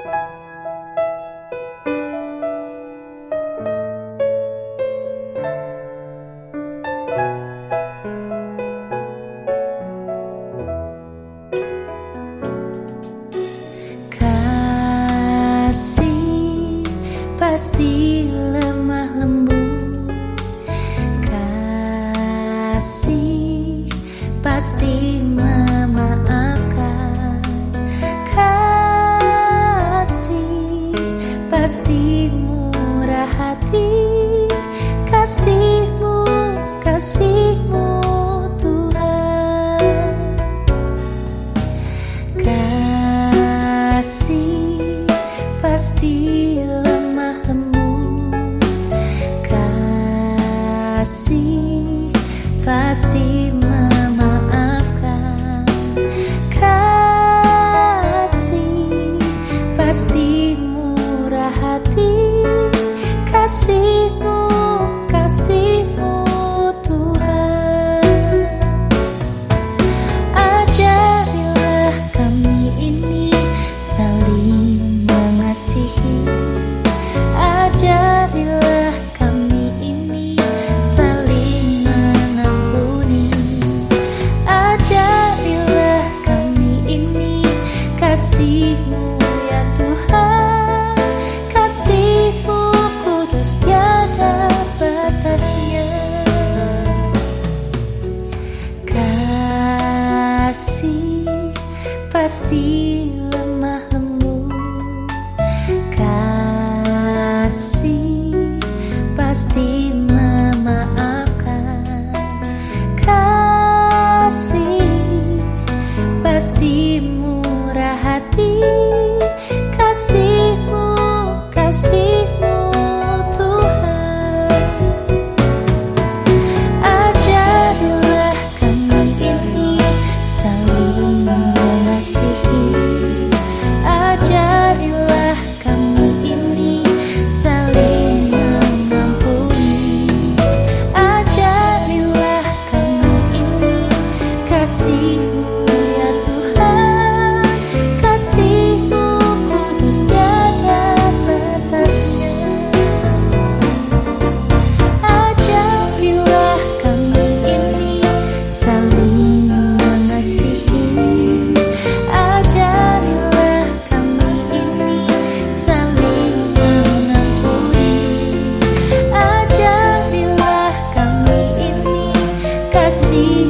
Kasih pasti lemah lembut. Kasih pasti memaafkan pasti murah hati Kasihmu, kasihmu Tuhan. Kasih pasti lemah lembut. Kasih pasti kasihmu ya Tuhan. Kasihmu kudus tiada batasnya. Kasih pasti hati Kasih 心。